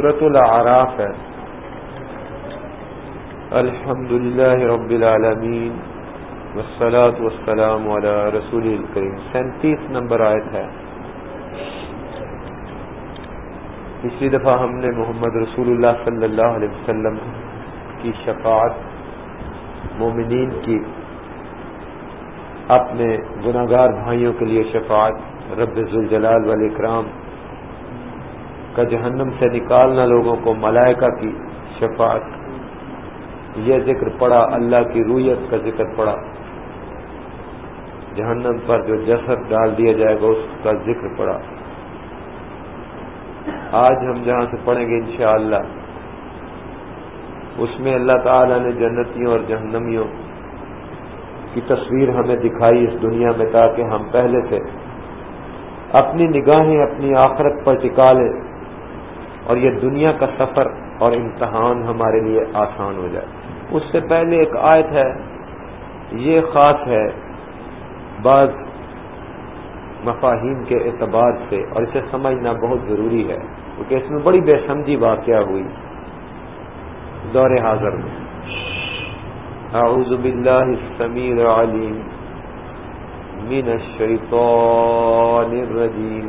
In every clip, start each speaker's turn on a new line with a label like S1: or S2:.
S1: صورت العراف ہے الحمد للہ رب العالمین والصلاة والسلام علی رسول الکریم سینتیس نمبر آیت ہے. پچھلی دفعہ ہم نے محمد رسول اللہ صلی اللہ علیہ وسلم کی شفاعت مومنین کی اپنے گناگار بھائیوں کے لیے شفاعت رب ذوالجلال والاکرام کا جہنم سے نکالنا لوگوں کو ملائکہ کی شفاعت۔ یہ ذکر پڑا، اللہ کی رویت کا ذکر پڑا۔ جہنم پر جو جسد ڈال دیا جائے گا، اس کا ذکر پڑا۔ آج ہم جہاں سے پڑھیں گے انشاءاللہ، اس میں اللہ تعالی نے جنتیوں اور جہنمیوں کی تصویر ہمیں دکھائی اس دنیا میں تاکہ ہم پہلے سے اپنی نگاہیں، اپنی آخرت پر ٹکا لیں اور یہ دنیا کا سفر اور امتحان ہمارے لیے آسان ہو جائے۔ اس سے پہلے ایک آیت ہے، یہ خاص ہے بعض مفاہیم کے اعتبار سے، اور اسے سمجھنا بہت ضروری ہے، کیونکہ اس میں بڑی بے سمجھی واقعہ ہوئی دور حاضر میں۔ اعوذ باللہ السمیع العلیم من الشیطان الرجیم۔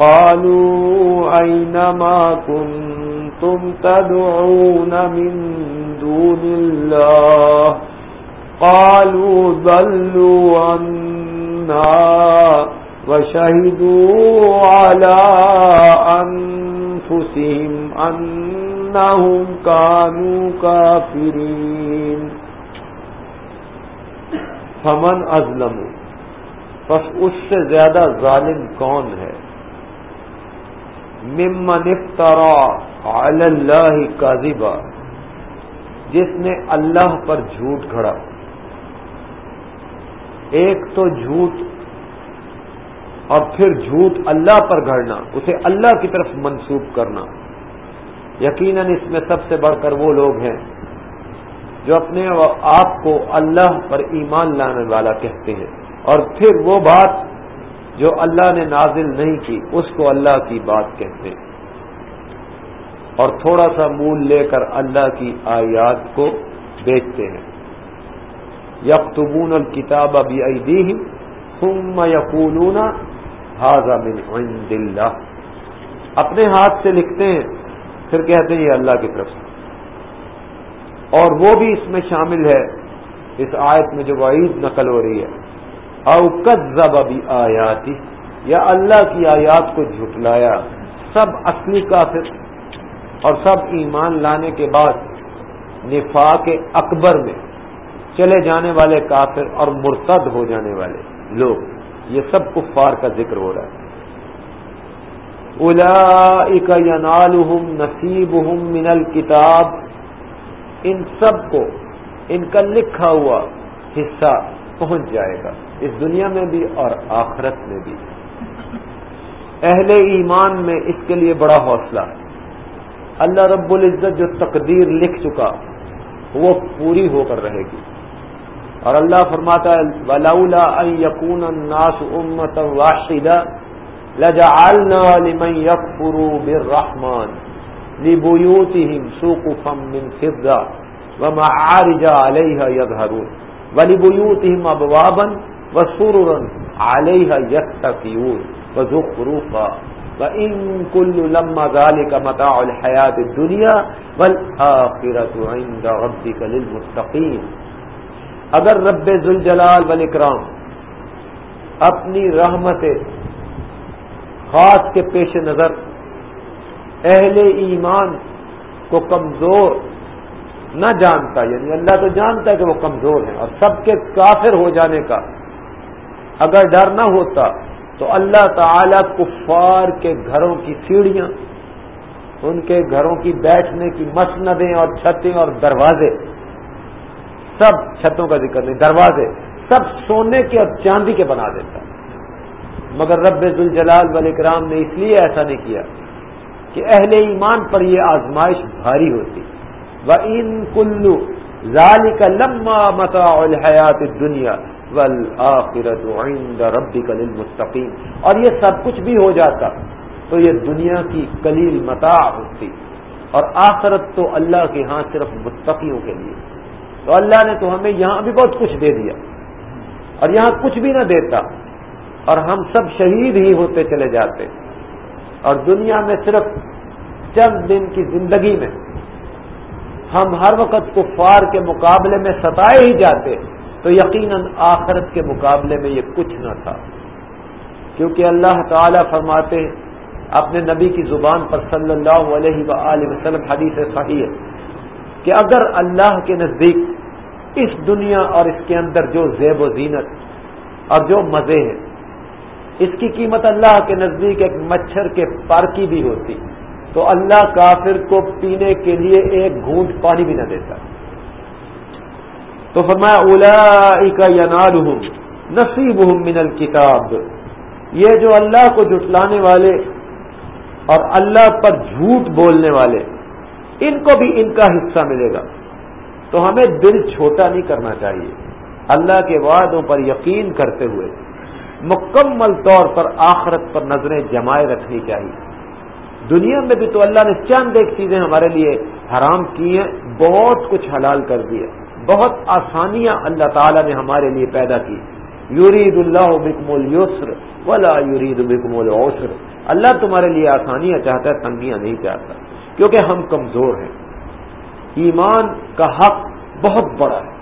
S1: قالوا أين ما كنتم تدعون من دون الله قالوا ضلوا عنا وشهدوا على أنفسهم أنهم كانوا كافرين. فمن ازلم بس اس سے زیادہ ظالم کون ہے؟ ممن افترا علی اللہ کاذبا جس نے اللہ پر جھوٹ کھڑا ایک تو جھوٹ اور پھر جھوٹ اللہ پر گھڑنا، اسے اللہ کی طرف منسوب کرنا۔ یقیناً اس میں سب سے بڑھ کر وہ لوگ ہیں جو اپنے آپ کو اللہ پر ایمان لانے والا کہتے ہیں۔ اور پھر وہ بات جو اللہ نے نازل نہیں کی، اس کو اللہ کی بات کہتے ہیں۔ اور تھوڑا سا مول لے کر اللہ کی آیات کو بیچتے ہیں۔ یکتبون الکتاب ابھی ابھی ثم یقولون حاضہ من عند اللہ۔ اپنے ہاتھ سے لکھتے ہیں، پھر کہتے ہیں یہ اللہ کی طرف سے۔ اور وہ بھی اس میں شامل ہے۔ اس آیت میں جو وعید نقل ہو رہی ہے۔ اوقت ابھی آیاتی یا اللہ کی آیات کو جھٹلایا، سب اصلی کافر۔ اور سب ایمان لانے کے بعد نفاق اکبر میں چلے جانے والے کافر اور مرتد ہو جانے والے لوگ۔ یہ سب کفار کا ذکر ہو رہا ہے۔ الا ینال نصیبہم من الکتاب۔ ان سب کو، ان کا لکھا ہوا حصہ پہنچ جائے گا۔ اس دنیا میں بھی اور آخرت میں بھی۔ اہل ایمان میں اس کے لیے بڑا حوصلہ۔ ہے اللہ رب العزت جو تقدیر لکھ چکا، وہ پوری ہو کر رہے گی۔ اور اللہ فرماتا ہے ولاؤلا یقون الناس امت واشدہ لجعلنا لمن يكفروا بالرحمن لبيوتهم سقفا من فضة ومعارج عليها يظهرون۔ ولبيوتهم أبوابا وسررا عليها يتقيون وزخرفا وإن كل لما ذلك متاع الحياة الدنيا والآخرة عند ربك للمتقين اگر رب ذوالجلال والاکرام اپنی رحمت خاص کے پیش نظر اہل ایمان کو کمزور نہ جانتا یعنی اللہ تو جانتا ہے کہ وہ کمزور ہیں اور سب کے کافر ہو جانے کا اگر ڈر نہ ہوتا تو اللہ تعالی کفار کے گھروں کی سیڑھیاں، ان کے گھروں کی بیٹھنے کی مسندیں اور چھتیں اور دروازے، سب چھتوں کا ذکر نہیں، دروازے، سب سونے کے اور چاندی کے بنا دیتا۔ مگر رب الجلال والاکرام نے اس لیے ایسا نہیں کیا کہ اہل ایمان پر یہ آزمائش بھاری ہوتی۔ وہ ان کلو ظالی کا لمبا متا الحیات دنیا والآخرت عند ربک للمتقین۔ اور یہ سب کچھ بھی ہو جاتا، تو یہ دنیا کی کلیل متاع ہوتی۔ اور آخرت تو اللہ کے ہاں صرف متقیوں کے لیے۔ تو اللہ نے تو ہمیں یہاں بھی بہت کچھ دے دیا۔ اور یہاں کچھ بھی نہ دیتا۔ اور ہم سب شہید ہی ہوتے چلے جاتے۔ اور دنیا میں صرف چند دن کی زندگی میں ہم ہر وقت کفار کے مقابلے میں ستائے ہی جاتے۔ تو یقیناً آخرت کے مقابلے میں یہ کچھ نہ تھا۔ کیونکہ اللہ تعالی فرماتے ہیں، اپنے نبی کی زبان پر صلی اللہ علیہ و وسلم حدیث صحیح ہے کہ اگر اللہ کے نزدیک اس دنیا اور اس کے اندر جو زیب و زینت اور جو مزے ہیں، اس کی قیمت اللہ کے نزدیک ایک مچھر کے پر کی بھی ہوتی، تو اللہ کافر کو پینے کے لیے ایک گھونٹ پانی بھی نہ دیتا۔ تو فرمایا اولا ینال نصیب من الکتاب. یہ جو اللہ کو جٹلانے والے اور اللہ پر جھوٹ بولنے والے، ان کو بھی ان کا حصہ ملے گا۔ تو ہمیں دل چھوٹا نہیں کرنا چاہیے۔ اللہ کے وعدوں پر یقین کرتے ہوئے، مکمل طور پر آخرت پر نظریں جمائے رکھنی چاہیے۔ دنیا میں بھی تو اللہ نے چند ایک چیزیں ہمارے لیے حرام کی ہیں، بہت کچھ حلال کر دیے بہت آسانیاں اللہ تعالیٰ نے ہمارے لیے پیدا کی۔ یورید اللہ بکم السر ولا یورید بکم العسر۔ اللہ تمہارے لیے آسانیاں چاہتا ہے، تنگیاں نہیں چاہتا۔ کیونکہ ہم کمزور ہیں۔ ایمان کا حق بہت بڑا ہے۔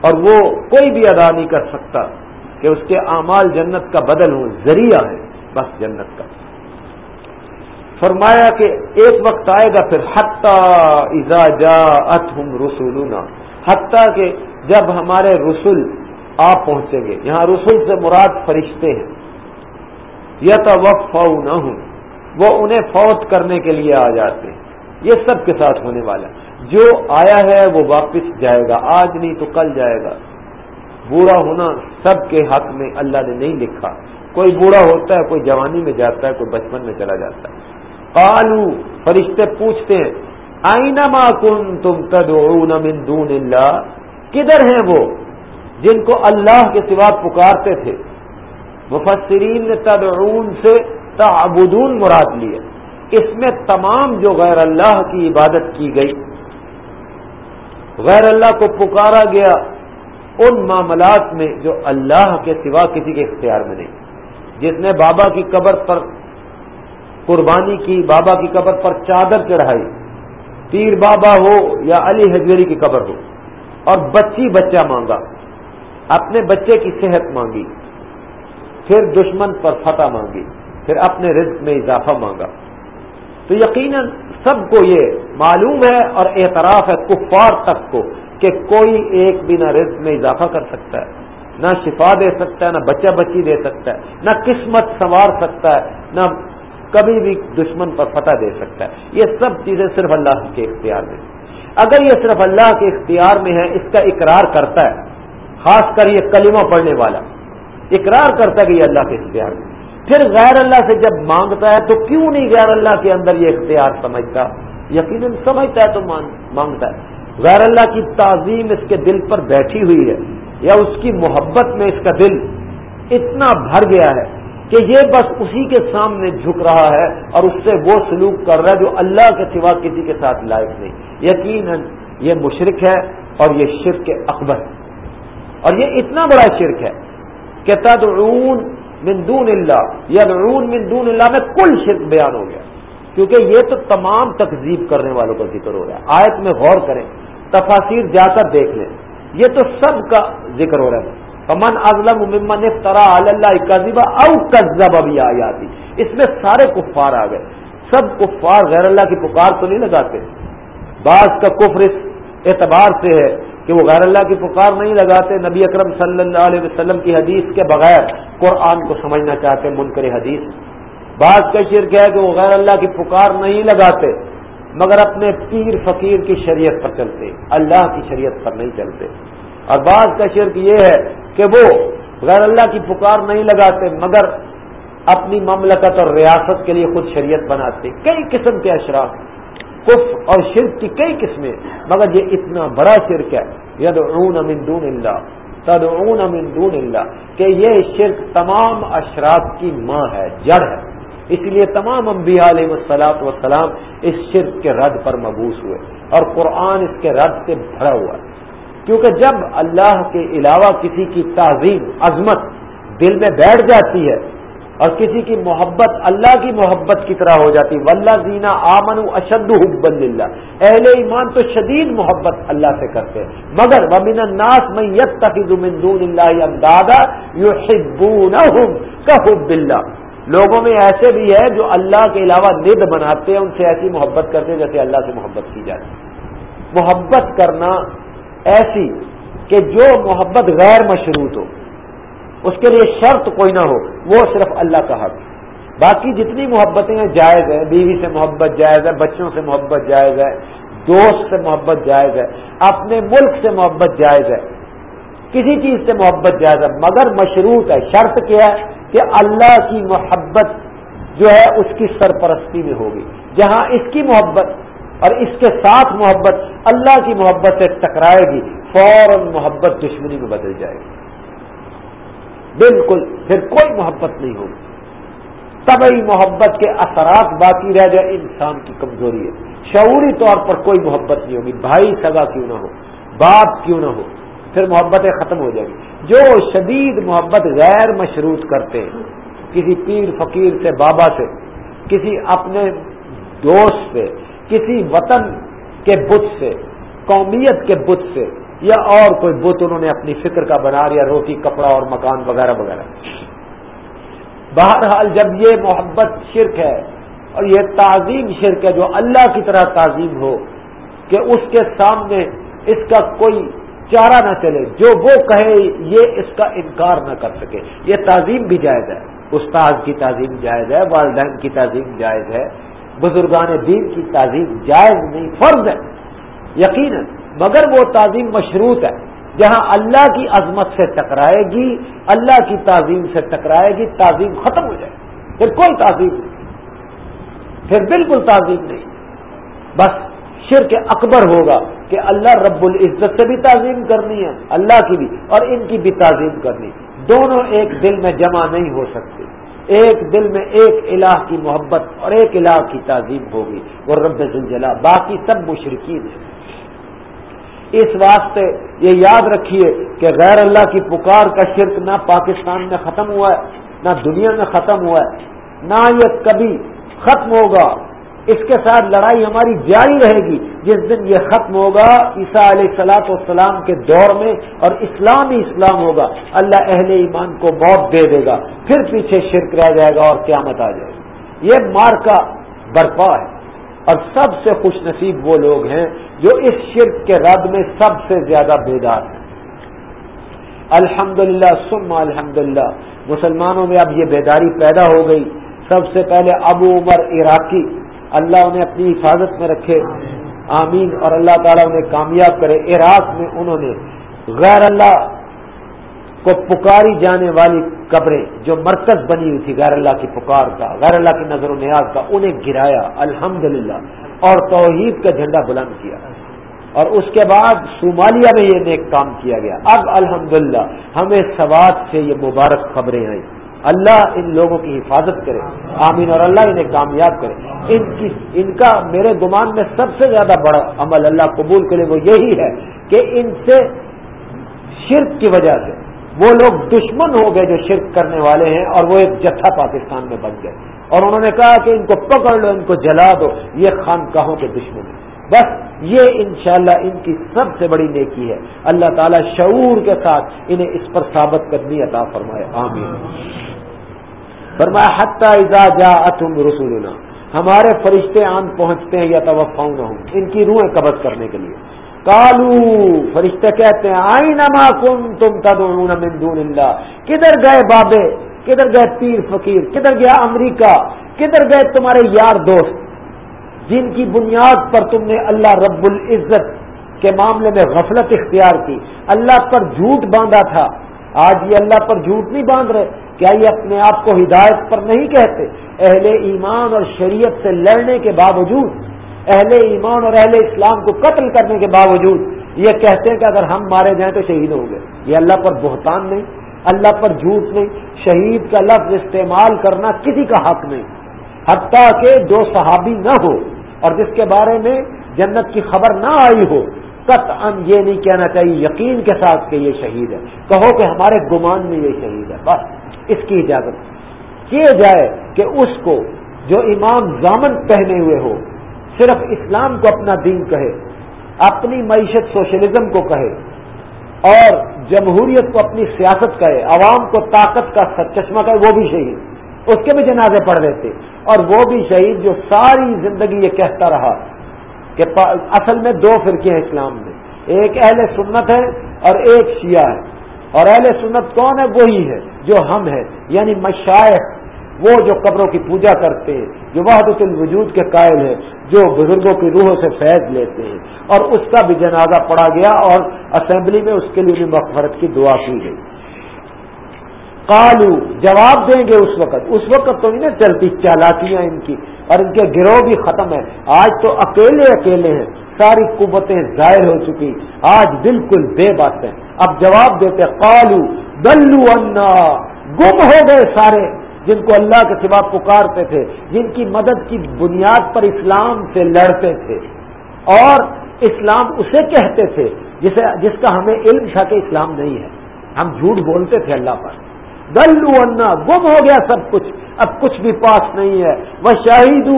S1: اور وہ کوئی بھی ادا نہیں کر سکتا کہ اس کے اعمال جنت کا بدل ہو ذریعہ ہے، بس جنت کا۔ فرمایا کہ ایک وقت آئے گا پھر حتہ جا اتم رسولنا حتیٰ کہ جب ہمارے رسول آپ پہنچیں گے، یہاں رسول سے مراد فرشتے ہیں۔ یا تو وقف نہ ہوں وہ انہیں فوت کرنے کے لیے آ جاتے ہیں۔ یہ سب کے ساتھ ہونے والا جو آیا ہے وہ واپس جائے گا، آج نہیں تو کل جائے گا۔ بوڑھا ہونا سب کے حق میں اللہ نے نہیں لکھا۔ کوئی بوڑھا ہوتا ہے، کوئی جوانی میں جاتا ہے، کوئی بچپن میں چلا جاتا ہے۔ کالو فرشتے پوچھتے ہیں آئینہ کن تم تدعون من دون اللہ کدھر ہیں وہ جن کو اللہ کے سوا پکارتے تھے؟ مفسرین نے تدعون سے تعبدون مراد لیا اس میں تمام جو غیر اللہ کی عبادت کی گئی۔ غیر اللہ کو پکارا گیا ان معاملات میں جو اللہ کے سوا کسی کے اختیار میں نہیں۔ جس نے بابا کی قبر پر قربانی کی، بابا کی قبر پر چادر چڑھائی۔ تیر بابا ہو یا علی حجوری کی قبر ہو۔ اور بچی بچہ مانگا۔ اپنے بچے کی صحت مانگی۔ پھر دشمن پر فتح مانگی۔ پھر اپنے رزق میں اضافہ مانگا۔ تو یقیناً سب کو یہ معلوم ہے اور اعتراف ہے کفار تک کو کہ کوئی ایک بھی نہ رزق میں اضافہ کر سکتا ہے۔ نہ شفا دے سکتا ہے، نہ بچہ بچی دے سکتا ہے، نہ قسمت سنوار سکتا ہے، نہ کبھی بھی دشمن پر فتح دے سکتا ہے۔ یہ سب چیزیں صرف اللہ کے اختیار میں۔ اگر یہ صرف اللہ کے اختیار میں ہے، اس کا اقرار کرتا ہے، خاص کر یہ کلمہ پڑھنے والا۔ اقرار کرتا کہ یہ اللہ کے اختیار میں۔ پھر غیر اللہ سے جب مانگتا ہے، تو کیوں نہیں غیر اللہ کے اندر یہ اختیار سمجھتا؟ یقیناً سمجھتا ہے تو مانگتا ہے۔ غیر اللہ کی تعظیم اس کے دل پر بیٹھی ہوئی ہے، یا اس کی محبت میں اس کا دل اتنا بھر گیا ہے کہ یہ بس اسی کے سامنے جھک رہا ہے اور اس سے وہ سلوک کر رہا ہے جو اللہ کے سوا کسی کے ساتھ لائق نہیں۔ یقیناً یہ مشرق ہے اور یہ شرک اکبر۔ اور یہ اتنا بڑا شرک ہے کہ تدعون من دون اللہ، یدعون من دون اللہ میں کل شرک بیان ہو گیا۔ کیونکہ یہ تو تمام تکذیب کرنے والوں کا ذکر ہو رہا ہے۔ آیت میں غور کریں تفاصیر جا کر دیکھ لیں۔ یہ تو سب کا ذکر ہو رہا ہے۔ فمن ازلم ممن افترا اللہ کذبا او کذب ابھی آیاتی اس میں سارے کفار آ گئے۔ سب کفار غیر اللہ کی پکار تو نہیں لگاتے۔ بعض کا کفر اس اعتبار سے ہے کہ وہ غیر اللہ کی پکار نہیں لگاتے۔ نبی اکرم صلی اللہ علیہ وسلم کی حدیث کے بغیر قرآن کو سمجھنا چاہتے منکر حدیث۔ بعض کا شرک ہے کہ وہ غیر اللہ کی پکار نہیں لگاتے، مگر اپنے پیر فقیر کی شریعت پر چلتے۔ اللہ کی شریعت پر نہیں چلتے۔ اور بعض کا شرک یہ ہے کہ وہ غیر اللہ کی پکار نہیں لگاتے، مگر اپنی مملکت اور ریاست کے لیے خود شریعت بناتے، کئی قسم کے اشراف کف اور شرک کی کئی قسمیں، مگر یہ اتنا بڑا شرک ہے ید من دون اللہ، تدعون من دون اللہ، کہ یہ شرک تمام اشراف کی ماں ہے، جڑ ہے۔ اس لیے تمام انبیاء علیہ وسلاط وسلام اس شرک کے رد پر مبوس ہوئے، اور قرآن اس کے رد سے بھرا ہوا ہے۔ کیونکہ جب اللہ کے علاوہ کسی کی تعظیم، عظمت دل میں بیٹھ جاتی ہے اور کسی کی محبت اللہ کی محبت کی طرح ہو جاتی ولہ زینا آمن اشد حب اللہ اہل ایمان تو شدید محبت اللہ سے کرتے مگر ومن الناس میں یت دون اللہ امدادا یو حب اللہ۔ لوگوں میں ایسے بھی ہے جو اللہ کے علاوہ ند بناتے ہیں، ان سے ایسی محبت کرتے ہیں جیسے اللہ سے محبت کی جاتی۔ محبت کرنا ایسی کہ جو محبت غیر مشروط ہو، اس کے لیے شرط کوئی نہ ہو، وہ صرف اللہ کا حق باقی جتنی محبتیں ہیں، جائز ہیں۔ بیوی سے محبت جائز ہے، بچوں سے محبت جائز ہے، دوست سے محبت جائز ہے، اپنے ملک سے محبت جائز ہے، کسی چیز سے محبت جائز ہے، مگر مشروط ہے۔ شرط کیا ہے؟ کہ اللہ کی محبت جو ہے، اس کی سرپرستی میں ہوگی۔ جہاں اس کی محبت اور اس کے ساتھ محبت اللہ کی محبت سے ٹکرائے گی، فوراً محبت دشمنی میں بدل جائے گی۔ بالکل، پھر کوئی محبت نہیں ہوگی۔ طبی محبت کے اثرات باقی رہ جائے، انسان کی کمزوری ہے۔ شعوری طور پر کوئی محبت نہیں ہوگی، بھائی سگا کیوں نہ ہو، باپ کیوں نہ ہو، پھر محبتیں ختم ہو جائیں گی۔ جو شدید محبت غیر مشروط کرتے ہیں، کسی پیر فقیر سے، بابا سے، کسی اپنے دوست سے کسی وطن کے بت سے، قومیت کے بت سے یا اور کوئی بت انہوں نے اپنی فکر کا بنا لیا، روٹی، کپڑا اور مکان وغیرہ وغیرہ۔ بہرحال جب یہ محبت شرک ہے اور یہ تعظیم شرک ہے جو اللہ کی طرح تعظیم ہو کہ اس کے سامنے اس کا کوئی چارہ نہ چلے، جو وہ کہے یہ اس کا انکار نہ کر سکے۔ یہ تعظیم بھی جائز ہے۔ استاد کی تعظیم جائز ہے، والدین کی تعظیم جائز ہے۔ بزرگان دین کی تعظیم جائز نہیں، فرض ہے، یقیناً۔ مگر وہ تعظیم مشروط ہے، جہاں اللہ کی عظمت سے ٹکرائے گی، اللہ کی تعظیم سے ٹکرائے گی، تعظیم ختم ہو جائے پھر کوئی تعظیم نہیں، پھر بالکل تعظیم نہیں۔ بس شرک اکبر ہوگا کہ اللہ رب العزت سے بھی تعظیم کرنی ہے، اللہ کی بھی، اور ان کی بھی تعظیم کرنی۔ دونوں ایک دل میں جمع نہیں ہو سکتے۔ ایک دل میں ایک الہ کی محبت اور ایک الہ کی تعظیم ہوگی۔ اور رب زلجلا باقی سب مشرقین ہیں۔ اس واسطے یہ یاد رکھیے کہ غیر اللہ کی پکار کا شرک نہ پاکستان میں ختم ہوا ہے، نہ دنیا میں ختم ہوا ہے۔ نہ یہ کبھی ختم ہوگا۔ اس کے ساتھ لڑائی ہماری جاری رہے گی۔ جس دن یہ ختم ہوگا، عیسیٰ علیہ سلاط والسلام کے دور میں اور اسلام ہی اسلام ہوگا۔ اللہ اہل ایمان کو موت دے دے گا۔ پھر پیچھے شرک رہ جائے گا اور قیامت آ جائے گی۔ یہ مار کا برپا ہے۔ اور سب سے خوش نصیب وہ لوگ ہیں جو اس شرک کے رد میں سب سے زیادہ بیدار ہیں۔ الحمد للہ سم الحمد للہ مسلمانوں میں اب یہ بیداری پیدا ہو گئی۔ سب سے پہلے ابو عمر عراقی۔ اللہ انہیں اپنی حفاظت میں رکھے۔ آمین۔ اور اللہ تعالیٰ انہیں کامیاب کرے۔ عراق میں انہوں نے غیر اللہ کو پکاری جانے والی قبریں جو مرکز بنی ہوئی تھی، غیر اللہ کی پکار کا، غیر اللہ کی نظر و نیاز کا، انہیں گرایا۔ الحمد اور توحید کا جھنڈا بلند کیا۔ اور اس کے بعد صومالیہ میں یہ نیک کام کیا گیا۔ اب الحمد ہمیں سواد سے یہ مبارک خبریں آئیں۔ اللہ ان لوگوں کی حفاظت کرے، آمین، اور اللہ انہیں کامیاب کرے۔ ان کی، ان کا میرے گمان میں سب سے زیادہ بڑا عمل اللہ قبول کرے وہ یہی ہے کہ ان سے شرک کی وجہ سے وہ لوگ دشمن ہو گئے جو شرک کرنے والے ہیں اور وہ ایک جتھا پاکستان میں بن گئے۔ اور انہوں نے کہا کہ ان کو پکڑ لو، ان کو جلا دو، یہ خانقاہوں کے دشمن ہیں۔ بس یہ انشاءاللہ ان کی سب سے بڑی نیکی ہے۔ اللہ تعالیٰ شعور کے ساتھ انہیں اس پر ثابت کرنی عطا فرمائے۔ آمین۔ فرمایا، حتیٰ اذا جا اتم رسولنا، ہمارے فرشتے آن پہنچتے ہیں یا توفاؤں نہ ہوں، ان کی روحیں قبض کرنے کے لیے۔ کالو فرشتے کہتے ہیں آئی نما کن تم تدعون من دون اللہ؟ کدھر گئے بابے؟ کدھر گئے پیر فقیر؟ کدھر گیا امریکہ؟ کدھر گئے تمہارے یار دوست؟ جن کی بنیاد پر تم نے اللہ رب العزت کے معاملے میں غفلت اختیار کی، اللہ پر جھوٹ باندھا تھا۔ آج یہ اللہ پر جھوٹ نہیں باندھ رہے۔ کیا یہ اپنے آپ کو ہدایت پر نہیں کہتے؟ اہل ایمان اور شریعت سے لڑنے کے باوجود، اہل ایمان اور اہل اسلام کو قتل کرنے کے باوجود یہ کہتے ہیں کہ اگر ہم مارے جائیں تو شہید ہوں گے۔ یہ اللہ پر بہتان نہیں، اللہ پر جھوٹ نہیں۔ شہید کا لفظ استعمال کرنا کسی کا حق نہیں۔ حتیٰ کہ جو صحابی نہ ہو اور جس کے بارے میں جنت کی خبر نہ آئی ہو قط یہ نہیں کہنا چاہیے، یقین کے ساتھ کہ یہ شہید ہے۔ کہو کہ ہمارے گمان میں یہ شہید ہے، بس اس کی اجازت۔ کیے جائے کہ اس کو جو امام زامن پہنے ہوئے ہو، صرف اسلام کو اپنا دین کہے، اپنی معیشت سوشلزم کو کہے، اور جمہوریت کو اپنی سیاست کہے، عوام کو طاقت کا چشمہ کہے، وہ بھی شہید۔ اس کے بھی جنازے پڑھ دیتے اور وہ بھی شہید جو ساری زندگی یہ کہتا رہا کہ اصل میں دو فرقے ہیں اسلام میں۔ ایک اہل سنت ہے اور ایک شیعہ ہے۔ اور اہل سنت کون ہے؟ وہی ہے جو ہم ہیں یعنی مشائق وہ جو قبروں کی پوجا کرتے ہیں، جو وحدت الوجود کے قائل ہیں، جو بزرگوں کی روحوں سے فیض لیتے ہیں۔ اور اس کا بھی جنازہ پڑا گیا اور اسمبلی میں اس کے لیے بھی مغفرت کی دعا کی گئی۔ کالو جواب دیں گے اس وقت۔ اس وقت تو انہیں چلتی چالاکیاں ان کی، اور ان کے گروہ بھی ختم ہے آج تو اکیلے اکیلے ہیں۔ ساری قوتیں ظاہر ہو چکی۔ آج بالکل بے بات ہے اب جواب دیتے کالو دلو انا گم ہو گئے سارے جن کو اللہ کے سوا پکارتے تھے، جن کی مدد کی بنیاد پر اسلام سے لڑتے تھے۔ اور اسلام اسے کہتے تھے جسے جس کا ہمیں علم تھا کہ اسلام نہیں ہے۔ ہم جھوٹ بولتے تھے اللہ پر۔ گلو انا گم ہو گیا سب کچھ۔ اب کچھ بھی پاس نہیں ہے۔ وہ شاہد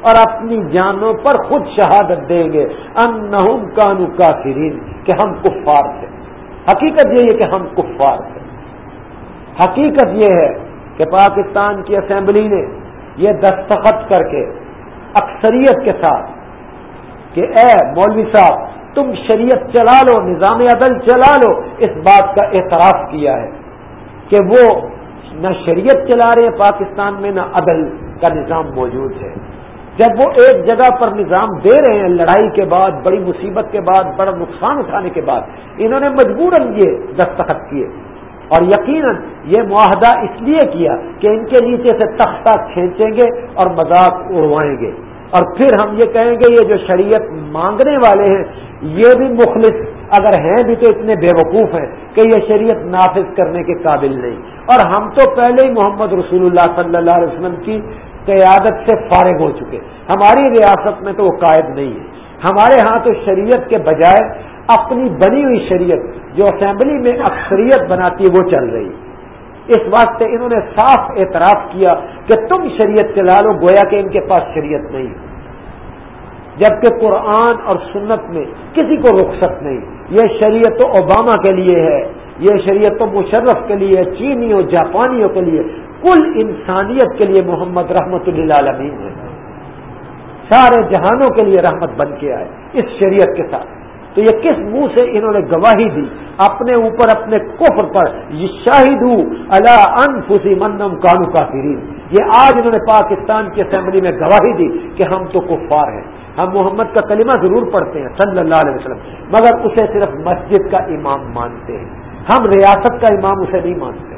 S1: اور اپنی جانوں پر خود شہادت دیں گے۔ ان کانو کافرین کہ ہم کفار تھے۔ حقیقت یہ ہے کہ ہم کفار تھے۔ حقیقت یہ ہے کہ پاکستان کی اسمبلی نے یہ دستخط کر کے اکثریت کے ساتھ کہ اے مولوی صاحب تم شریعت چلا لو، نظام عدل چلا لو، اس بات کا اعتراف کیا ہے کہ وہ نہ شریعت چلا رہے پاکستان میں، نہ عدل کا نظام موجود ہے۔ جب وہ ایک جگہ پر نظام دے رہے ہیں، لڑائی کے بعد، بڑی مصیبت کے بعد، بڑا نقصان اٹھانے کے بعد، انہوں نے مجبوراً یہ دستخط کیے۔ اور یقیناً یہ معاہدہ اس لیے کیا کہ ان کے نیچے سے تختہ کھینچیں گے اور مذاق اڑوائیں گے۔ اور پھر ہم یہ کہیں گے یہ جو شریعت مانگنے والے ہیں، یہ بھی مخلص اگر ہیں بھی تو اتنے بے وقوف ہیں کہ یہ شریعت نافذ کرنے کے قابل نہیں۔ اور ہم تو پہلے ہی محمد رسول اللہ صلی اللہ علیہ وسلم کی قیادت سے فارغ ہو چکے۔ ہماری ریاست میں تو وہ قائد نہیں ہے۔ ہمارے ہاں تو شریعت کے بجائے اپنی بنی ہوئی شریعت جو اسمبلی میں اکثریت بناتی ہے، وہ چل رہی ہے۔ اس واسطے انہوں نے صاف اعتراف کیا کہ تم شریعت چلا لو گویا کہ ان کے پاس شریعت نہیں۔ جبکہ قرآن اور سنت میں کسی کو رخصت نہیں۔ یہ شریعت تو اوباما کے لیے ہے، یہ شریعت تو مشرف کے لیے، چینیوں، جاپانیوں کے لیے۔ کل انسانیت کے لیے محمد رحمت اللہ ہے۔ سارے جہانوں کے لیے رحمت بن کے آئے اس شریعت کے ساتھ۔ تو یہ کس منہ سے انہوں نے گواہی دی؟ اپنے اوپر اپنے کفر پر۔ یہ شاہد اللہ انفسی منم کانو کافرین۔ یہ آج انہوں نے پاکستان کی اسمبلی میں گواہی دی کہ ہم تو کفار ہیں۔ ہم محمد کا کلمہ ضرور پڑھتے ہیں، صلی اللہ علیہ وسلم۔ مگر اسے صرف مسجد کا امام مانتے ہیں۔ ہم ریاست کا امام اسے نہیں مانتے۔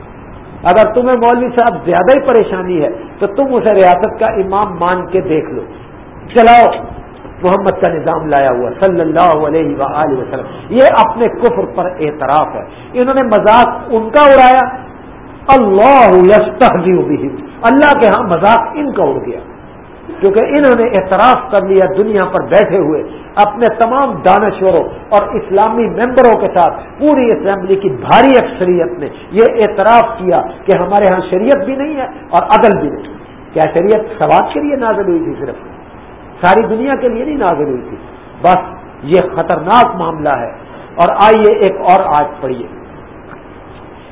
S1: اگر تمہیں مولوی صاحب زیادہ ہی پریشانی ہے، تو تم اسے ریاست کا امام مان کے دیکھ لو۔ چلاؤ۔ محمد کا نظام لایا ہوا صلی اللہ علیہ وآلہ وسلم۔ یہ اپنے کفر پر اعتراف ہے۔ انہوں نے مذاق ان کا اڑایا۔ اللہ بھی اللہ کے ہاں مذاق ان کا اڑ گیا۔ کیونکہ انہوں نے اعتراف کر لیا دنیا پر بیٹھے ہوئے، اپنے تمام دانشوروں اور اسلامی ممبروں کے ساتھ، پوری اسمبلی کی بھاری اکثریت نے یہ اعتراف کیا کہ ہمارے ہاں شریعت بھی نہیں ہے اور عدل بھی نہیں۔ کیا شریعت سواد کے لیے نازل ہوئی تھی صرف؟ ساری دنیا کے لیے نہیں نازل ہوئی تھی۔ بس یہ خطرناک معاملہ ہے۔ اور آئیے ایک اور آج پڑھیے۔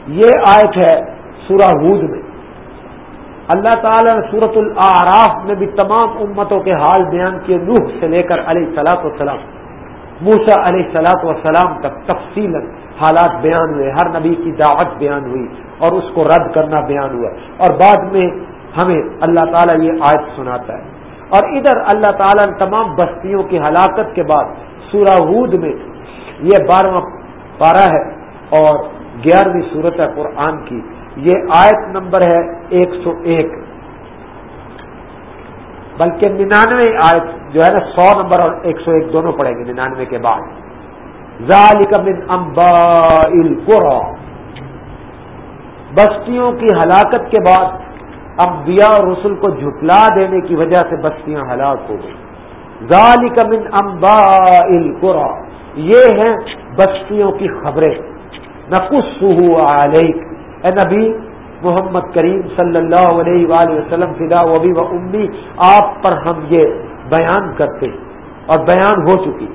S1: یہ آیت ہے سورہ ہود میں۔ اللہ تعالی نے سورت العراف میں بھی تمام امتوں کے حال بیان کیے، نوح سے لے کر علیہ سلاط وسلام موسا علیہ سلاط وسلام تک تفصیل حالات بیان ہوئے، ہر نبی کی دعوت بیان ہوئی اور اس کو رد کرنا بیان ہوا۔ اور بعد میں ہمیں اللہ تعالیٰ یہ آیت سناتا ہے۔ اور ادھر اللہ تعالیٰ نے تمام بستیوں کی ہلاکت کے بعد سورہ ہود میں یہ بارہواں پارا ہے اور گیارہویں صورت ہے قرآن کی۔ یہ آیت نمبر ہے ایک سو ایک۔ بلکہ ننانوے آیت جو ہے نا سو نمبر اور ایک سو ایک دونوں پڑیں گے ننانوے کے بعد۔ ذالک من امبا بستیوں کی ہلاکت کے بعد انبیاء اور رسول کو جھٹلا دینے کی وجہ سے بستیاں ہلاک ہو گئی۔ ذالک من امبا یہ ہیں بستیوں کی خبریں۔ نہ کچھ اے نبی محمد کریم صلی اللہ علیہ وآلہ وسلم، فدا وبی و امی، آپ پر ہم یہ بیان کرتے اور بیان ہو چکی۔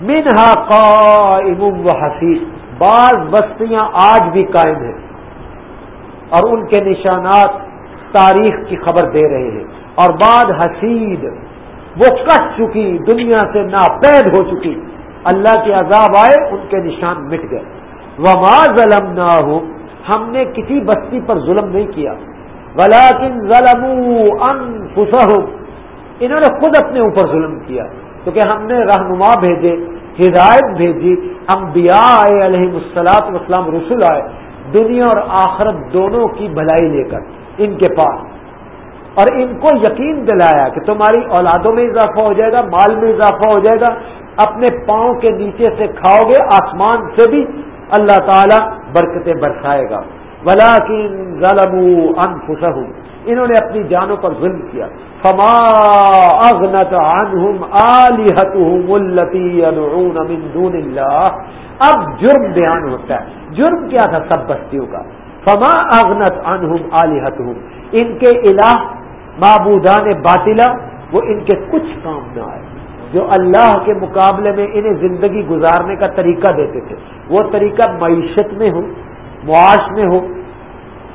S1: منہا قائم و حسین بعض بستیاں آج بھی قائم ہیں۔ اور ان کے نشانات تاریخ کی خبر دے رہے ہیں۔ اور بعد حسید وہ کٹ چکی، دنیا سے ناپید ہو چکی۔ اللہ کے عذاب آئے، ان کے نشان مٹ گئے۔ وما ظلم نہ ہو ہم نے کسی بستی پر ظلم نہیں کیا۔ ولاکن ظلم انہوں نے خود اپنے اوپر ظلم کیا۔ کیونکہ ہم نے رہنما بھیجے، ہدایت بھیجی، انبیاء آئے علیہ السلاط وسلام رسول آئے۔ دنیا اور آخرت دونوں کی بھلائی لے کر، ان کے پاس۔ اور ان کو یقین دلایا کہ تمہاری اولادوں میں اضافہ ہو جائے گا، مال میں اضافہ ہو جائے گا، اپنے پاؤں کے نیچے سے کھاؤ گے، آسمان سے بھی اللہ تعالی برکتیں برسائے گا۔ ظلم انہوں نے اپنی جانوں پر ظلم کیا۔ فما اغنت عنہم آلہتہم التي يدعون من دون اللہ اب جرم بیان ہوتا ہے۔ جرم کیا تھا سب بستیوں کا؟ فما اغنت عنہم آلہتہم ان کے الہ معبودان باطلہ، وہ ان کے کچھ کام نہ آئے۔ جو اللہ کے مقابلے میں انہیں زندگی گزارنے کا طریقہ دیتے تھے، وہ طریقہ معیشت میں ہو، معاش میں ہو،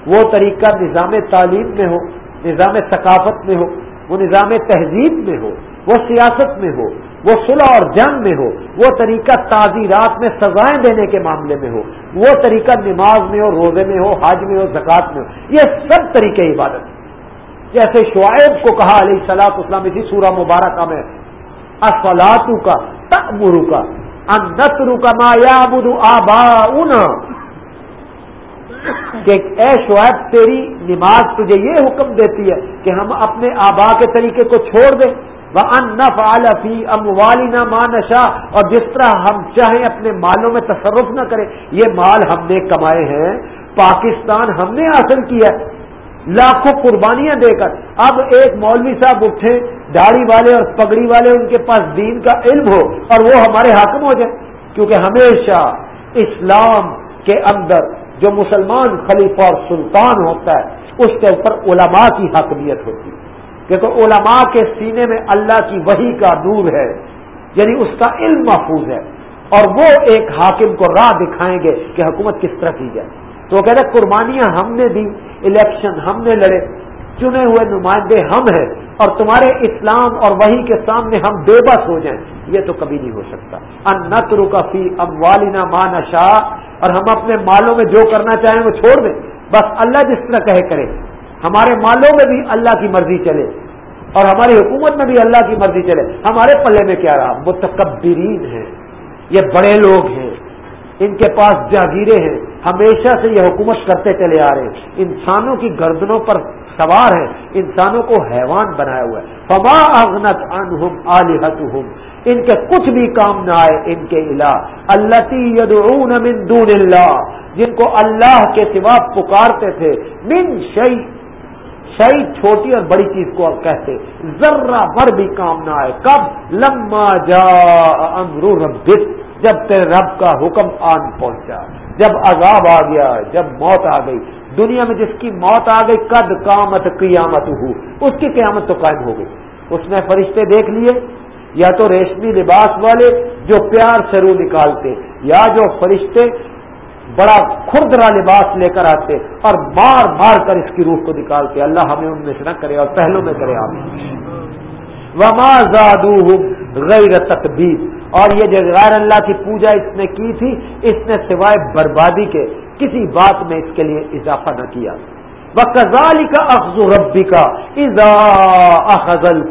S1: وہ طریقہ نظام تعلیم میں ہو، نظام ثقافت میں ہو، وہ نظام تہذیب میں ہو، وہ سیاست میں ہو۔ وہ صلح اور جنگ میں ہو، وہ طریقہ تعزیرات میں سزائیں دینے کے معاملے میں ہو، وہ طریقہ نماز میں ہو، روزے میں ہو، حج میں ہو، زکوٰۃ میں ہو، یہ سب طریقے عبادت جیسے شعیب کو کہا علیہ سلاط اسلام اسی سورہ مبارکہ میں اصلاتو کا تمرو کا انترو کا ما یا بدو آبا کہ اے شعیب، تیری نماز تجھے یہ حکم دیتی ہے کہ ہم اپنے آبا کے طریقے کو چھوڑ دیں۔ وہ ان فی ام والنا نشا اور جس طرح ہم چاہیں اپنے مالوں میں تصرف نہ کریں، یہ مال ہم نے کمائے ہیں، پاکستان ہم نے حاصل کیا لاکھوں قربانیاں دے کر۔ اب ایک مولوی صاحب اٹھے، داڑھی والے اور پگڑی والے ان کے پاس دین کا علم ہو اور وہ ہمارے حاکم ہو جائے کیونکہ ہمیشہ اسلام کے اندر جو مسلمان خلیفہ اور سلطان ہوتا ہے، اس کے اوپر علماء کی حاکمیت ہوتی ہے۔ کیونکہ علماء کے سینے میں اللہ کی وہی کا نور ہے یعنی اس کا علم محفوظ ہے۔ اور وہ ایک حاکم کو راہ دکھائیں گے کہ حکومت کس طرح کی جائے۔ تو وہ کہتے قربانیاں ہم نے دی، الیکشن ہم نے لڑے، چنے ہوئے نمائندے ہم ہیں، اور تمہارے اسلام اور وہی کے سامنے ہم بے بس ہو جائیں۔ یہ تو کبھی نہیں ہو سکتا۔ ان نت رکفی ام والنا مان شاہ اور ہم اپنے مالوں میں جو کرنا چاہیں وہ چھوڑ دیں۔ بس اللہ جس طرح کہے کرے۔ ہمارے مالوں میں بھی اللہ کی مرضی چلے اور ہماری حکومت میں بھی اللہ کی مرضی چلے ہمارے پلے میں کیا رہا؟ متکبرین ہیں، یہ بڑے لوگ ہیں، ان کے پاس جاگیریں ہیں، ہمیشہ سے یہ حکومت کرتے چلے آ رہے ہیں۔ انسانوں کی گردنوں پر سوار ہیں، انسانوں کو حیوان بنایا ہوا ہے۔ فما اغنت انہم آلہتہم ان کے کچھ بھی کام نہ آئے، ان کے الہ۔ اللہ یدعون من دون اللہ جن کو اللہ کے سوا پکارتے تھے، من شعی شعی چھوٹی اور بڑی چیز کو کہتے ذرہ بر بھی کام نہ آئے۔ کب؟ لما جا امر ربک، جب تیرے رب کا حکم آن پہنچا، جب عذاب آ گیا، جب موت آ گئی۔ دنیا میں جس کی موت آ گئی، قد قامت قیامت ہو اس کی قیامت تو قائم ہو گئی۔ اس میں فرشتے دیکھ لیے، یا تو ریشمی لباس والے جو پیار سے روح نکالتے، یا جو فرشتے بڑا خردرا لباس لے کر آتے اور مار مار کر اس کی روح کو نکالتے، اللہ ہمیں ان میں سے نہ کرے اور پہلو میں کرے آپ وما زادو غیر تقبیر اور یہ جو غیر اللہ کی پوجا اس نے کی تھی، اس نے سوائے بربادی کے کسی بات میں اس کے لیے اضافہ نہ کیا۔ وہ کزالی کا افز ربی کا ازا اخذل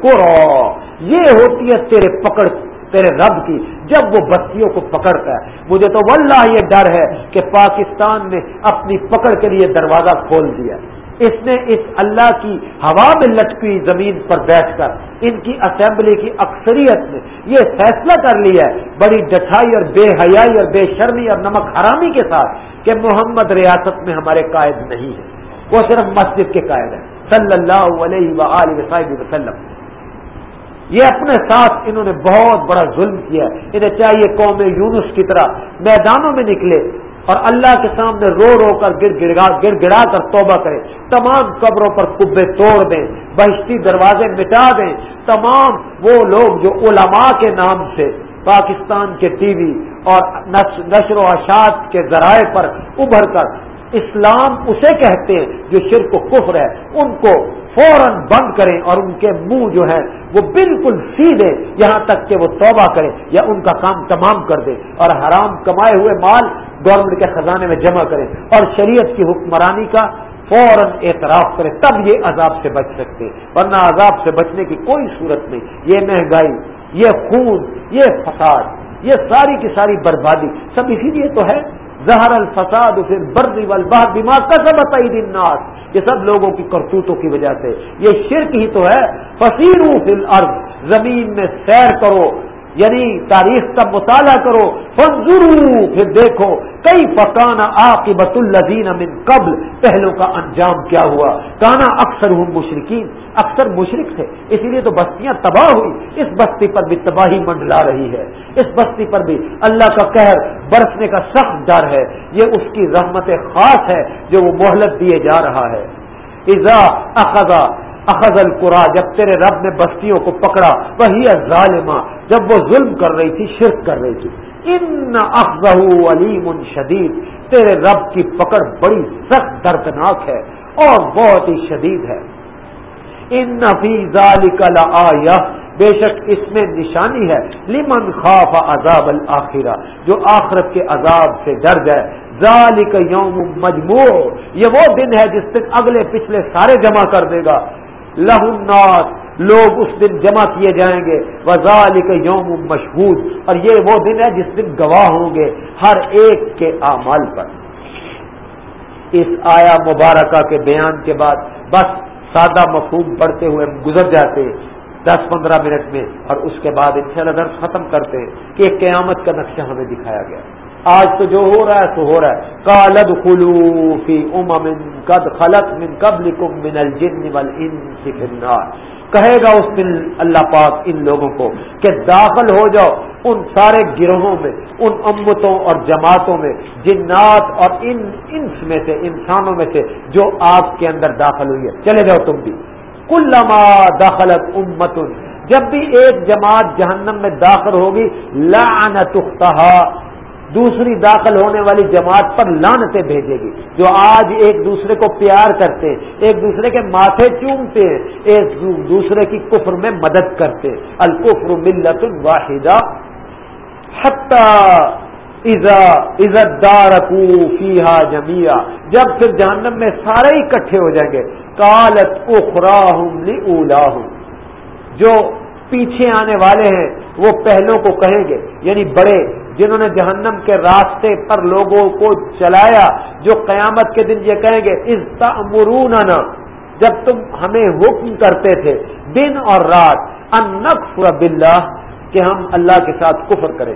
S1: یہ ہوتی ہے تیرے پکڑ تیرے رب کی، جب وہ بستیوں کو پکڑتا ہے۔ مجھے تو واللہ یہ ڈر ہے کہ پاکستان نے اپنی پکڑ کے لیے دروازہ کھول دیا۔ اس نے اس اللہ کی ہوا میں لٹکی زمین پر بیٹھ کر، ان کی اسمبلی کی اکثریت نے یہ فیصلہ کر لیا ہے۔ بڑی ڈٹھائی اور بے حیائی اور بے شرمی اور نمک حرامی کے ساتھ کہ محمد ریاست میں ہمارے قائد نہیں ہے وہ صرف مسجد کے قائد ہیں۔ صلی اللہ علیہ وسلم۔ یہ اپنے ساتھ انہوں نے بہت بڑا ظلم کیا انہیں چاہیے قوم یونس کی طرح میدانوں میں نکلے اور اللہ کے سامنے رو رو کر گر گڑا گر گڑا کر توبہ کرے۔ تمام قبروں پر کبے توڑ دیں، بہشتی دروازے مٹا دیں۔ تمام وہ لوگ جو علماء کے نام سے پاکستان کے ٹی وی اور نشر و اشاعت کے ذرائع پر ابھر کر اسلام اسے کہتے ہیں جو شرک و کفر ہے، ان کو فوراً بند کریں اور ان کے منہ جو ہے وہ بالکل سیدھے یہاں تک کہ وہ توبہ کریں یا ان کا کام تمام کر دیں اور حرام کمائے ہوئے مال گورنمنٹ کے خزانے میں جمع کریں اور شریعت کی حکمرانی کا فوراً اعتراف کریں، تب یہ عذاب سے بچ سکتے ورنہ عذاب سے بچنے کی کوئی صورت نہیں۔ یہ مہنگائی، یہ خون، یہ فساد، یہ ساری کی ساری بربادی، سب اسی لیے تو ہے۔ زہر الفساد پھر برضی والبحر کا سب عید الناس۔ یہ سب لوگوں کی کرتوتوں کی وجہ سے۔ یہ شرک ہی تو ہے۔ فصیر فی الارض زمین میں سیر کرو۔ یعنی تاریخ کا مطالعہ کرو فنظرو پھر دیکھو کئی پکانا عاقبت الذین من قبل؟ پہلو کا انجام کیا ہوا؟ کانا اکثر ہوں مشرقین اکثر مشرق تھے، اسی لیے تو بستیاں تباہ ہوئی۔ اس بستی پر بھی تباہی منڈلا رہی ہے۔ اس بستی پر بھی اللہ کا قہر برسنے کا سخت ڈر ہے۔ یہ اس کی رحمت خاص ہے جو وہ مہلت دیے جا رہا ہے۔ ازا اخذا اخذ القرا جب تیرے رب نے بستیوں کو پکڑا، وہی ظالمہ جب وہ ظلم کر رہی تھی، شرک کر رہی تھی۔ ان اخذہ علیم شدید۔ تیرے رب کی پکڑ بڑی سخت، دردناک ہے اور بہت ہی شدید ہے۔ ان آیا بے شک اس میں نشانی ہے۔ لمن خوف عذاب الآخرہ جو آخرت کے عذاب سے ڈر جائے۔ ذالک یوم مجموع۔ یہ وہ دن ہے جس دن اگلے پچھلے سارے جمع کر دے گا۔ لہ الناس لوگ اس دن جمع کیے جائیں گے۔ وزال کے یوم مشہور اور یہ وہ دن ہے جس دن گواہ ہوں گے ہر ایک کے اعمال پر۔ اس آیا مبارکہ کے بیان کے بعد بس سادہ مفہوم پڑھتے ہوئے گزر جاتے دس پندرہ منٹ میں اور اس کے بعد ان شاء اللہ ختم کرتے کہ قیامت کا نقشہ ہمیں دکھایا گیا۔ آج تو جو ہو رہا ہے تو ہو رہا ہے۔ کالد خلوفی امن قد خلط من قبل من الجن والانس فی النار۔ کہے گا اس دن اللہ پاک ان لوگوں کو کہ داخل ہو جاؤ ان سارے گروہوں میں، ان امتوں اور جماعتوں میں، جنات اور ان انس میں سے، انسانوں میں سے جو آگ کے اندر داخل ہوئی ہے۔ چلے جاؤ تم بھی۔ کل داخلت امت، جب بھی ایک جماعت جہنم میں داخل ہوگی، لعنت اختہا۔ دوسری داخل ہونے والی جماعت پر لانتے بھیجے گی، جو آج ایک دوسرے کو پیار کرتے ایک دوسرے کے ماتھے چومتے ایک دوسرے کی کفر میں مدد کرتے الکفر ملت الواحدہ عزت دار فیحا جمیا جب پھر جہنم میں سارے اکٹھے ہو جائیں گے کالت اولا جو پیچھے آنے والے ہیں، وہ پہلوں کو کہیں گے۔ یعنی بڑے جنہوں نے جہنم کے راستے پر لوگوں کو چلایا، جو قیامت کے دن یہ کہیں گے اس جب تم ہمیں حکم کرتے تھے، دن اور رات انفر باللہ، کہ ہم اللہ کے ساتھ کفر کریں۔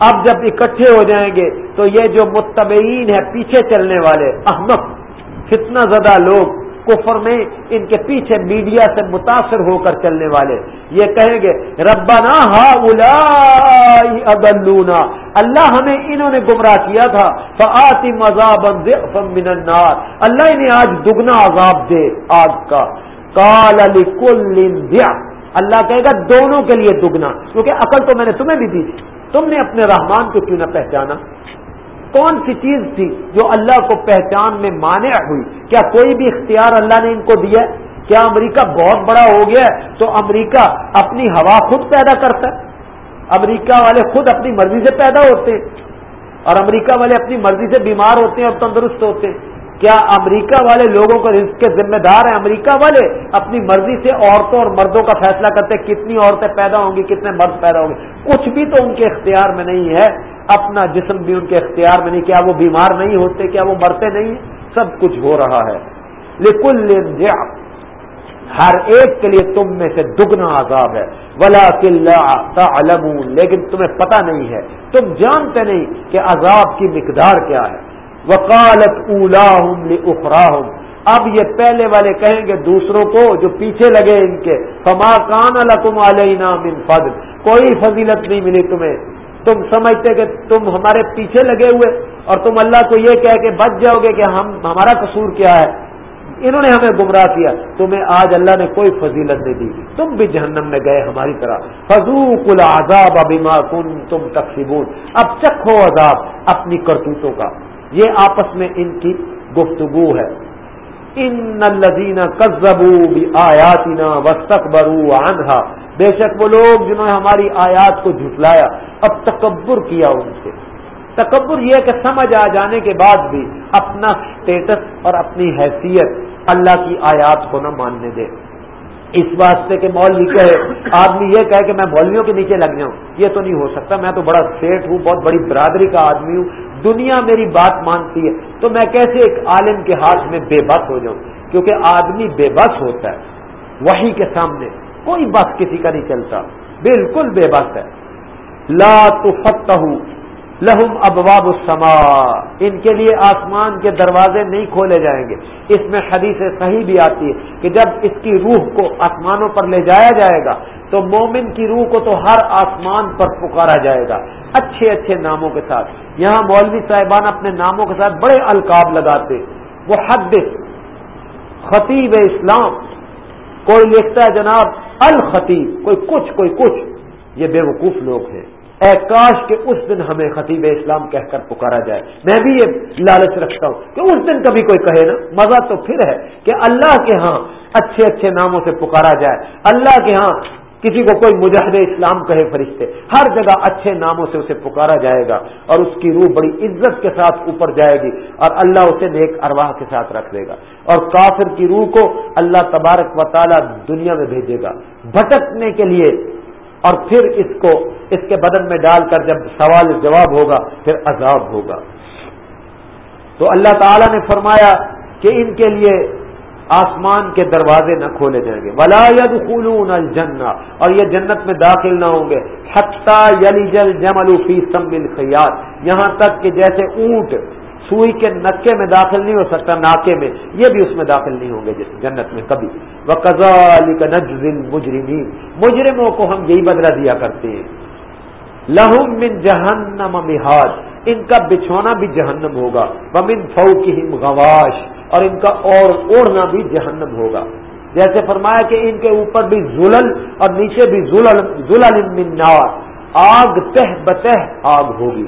S1: اب جب اکٹھے ہو جائیں گے، تو یہ جو متبعین ہے پیچھے چلنے والے احمد فتنہ زدہ لوگ کفر میں ان کے پیچھے میڈیا سے متاثر ہو کر چلنے والے۔ یہ کہیں گے، ربنا ہا اگلونا اللہ ہمیں انہوں نے گمراہ کیا تھا۔ فآتی مذاب من النار۔ اللہ انہیں آج دگنا عذاب دے آگ کا۔ کال علی کل اللہ کہے گا، دونوں کے لیے دگنا۔ کیونکہ عقل تو میں نے تمہیں بھی دی تھی۔ تم نے اپنے رحمان کو کیوں نہ پہچانا؟ کون سی چیز تھی جو اللہ کو پہچان میں مانع ہوئی؟ کیا کوئی بھی اختیار اللہ نے ان کو دیا کیا امریکہ بہت بڑا ہو گیا ہے تو امریکہ اپنی ہوا خود پیدا کرتا ہے؟ امریکہ والے خود اپنی مرضی سے پیدا ہوتے ہیں اور امریکہ والے اپنی مرضی سے بیمار ہوتے ہیں اور تندرست ہوتے ہیں۔ کیا امریکہ والے لوگوں کو رزق کے ذمہ دار ہیں؟ امریکہ والے اپنی مرضی سے عورتوں اور مردوں کا فیصلہ کرتے ہیں کتنی عورتیں پیدا ہوں گی، کتنے مرد پیدا ہوں گے۔ کچھ بھی تو ان کے اختیار میں نہیں ہے۔ اپنا جسم بھی ان کے اختیار میں نہیں، کیا وہ بیمار نہیں ہوتے، کیا وہ مرتے نہیں سب کچھ ہو رہا ہے۔ لیکل ہر ایک کے لیے تم میں سے دگنا عذاب ہے۔ ولا قلعہ لیکن تمہیں پتہ نہیں ہے۔ تم جانتے نہیں کہ عذاب کی مقدار کیا ہے۔ وکالت اولا اخراہم اب یہ پہلے والے کہیں گے دوسروں کو جو پیچھے لگے ان کے۔ فما کان علیہ من فضل۔ کوئی فضیلت نہیں ملی تمہیں۔ تم سمجھتے کہ تم ہمارے پیچھے لگے ہوئے اور تم اللہ کو یہ کہہ کے بچ جاؤ گے کہ ہم ہمارا قصور کیا ہے؟ انہوں نے ہمیں گمراہ کیا۔ تمہیں آج اللہ نے کوئی فضیلت نہیں دی۔ تم بھی جہنم میں گئے ہماری طرح۔ فضوق العذاب ابیما کن تم تقسیبون اب چکھو عذاب اپنی کرتوتوں کا۔ یہ آپس میں ان کی گفتگو ہے۔ ان الزین کزبو بھی آیاتنا وسط برو بے شک وہ لوگ جنہوں نے ہماری آیات کو جھٹلایا، اب تکبر کیا ان سے۔ تکبر یہ کہ سمجھ آ جانے کے بعد بھی اپنا اسٹیٹس اور اپنی حیثیت اللہ کی آیات کو نہ ماننے دے۔ اس واسطے کہ مولوی کہے، آدمی یہ کہے کہ میں مولویوں کے نیچے لگ جاؤں، یہ تو نہیں ہو سکتا، میں تو بڑا سیٹ ہوں، بہت بڑی برادری کا آدمی ہوں، دنیا میری بات مانتی ہے، تو میں کیسے ایک عالم کے ہاتھ میں بے بس ہو جاؤں؟ کیونکہ آدمی بے بس ہوتا ہے وہی کے سامنے۔ کوئی بس کسی کا نہیں چلتا۔ بالکل بے بس ہے۔ لا تو لہم ابواب السما ان کے لیے آسمان کے دروازے نہیں کھولے جائیں گے۔ اس میں حدیث صحیح بھی آتی ہے کہ جب اس کی روح کو آسمانوں پر لے جایا جائے گا، تو مومن کی روح کو تو ہر آسمان پر پکارا جائے گا۔ اچھے اچھے ناموں کے ساتھ۔ یہاں مولوی صاحبان اپنے ناموں کے ساتھ بڑے القاب لگاتے وہ حد خطیب اسلام۔ کوئی لکھتا ہے جناب الخطیب، کوئی کچھ کوئی کچھ۔ یہ بے وقوف لوگ ہیں۔ اے کاش کہ اس دن ہمیں خطیب اسلام کہہ کر پکارا جائے۔ میں بھی یہ لالچ رکھتا ہوں کہ اس دن کبھی کوئی کہے نا۔ مزہ تو پھر ہے کہ اللہ کے ہاں اچھے اچھے ناموں سے پکارا جائے۔ اللہ کے ہاں کسی کو کوئی مجاہد اسلام کہے فرشتے، ہر جگہ اچھے ناموں سے اسے پکارا جائے گا اور اس کی روح بڑی عزت کے ساتھ اوپر جائے گی اور اللہ اسے نیک ارواح کے ساتھ رکھ دے گا اور کافر کی روح کو اللہ تبارک و تعالی دنیا میں بھیجے گا۔ بھٹکنے کے لیے اور پھر اس کو، اس کے بدن میں ڈال کر جب سوال جواب ہوگا، پھر عذاب ہوگا۔ تو اللہ تعالی نے فرمایا کہ ان کے لیے آسمان کے دروازے نہ کھولے جائیں گے۔ ولا خلون الجنہ اور یہ جنت میں داخل نہ ہوں گے۔ حتہ یلی جل جمل فی سمل خیات یہاں تک کہ جیسے اونٹ سوئی کے نکے میں داخل نہیں ہو سکتا ناکے میں، یہ بھی اس میں داخل نہیں ہوں گے جنت میں کبھی۔ وہ کزال کا مجرمین مجرموں کو ہم یہی بدلا دیا کرتے ہیں۔ لہم من جہنم مہاد ان کا بچھونا بھی جہنم ہوگا۔ ومن فو کی غواش۔ اور ان کا اور اوڑھنا بھی جہنم ہوگا۔ جیسے فرمایا کہ ان کے اوپر بھی زلل اور نیچے بھی زلل من نار۔ آگ تہ بتہ آگ ہوگی۔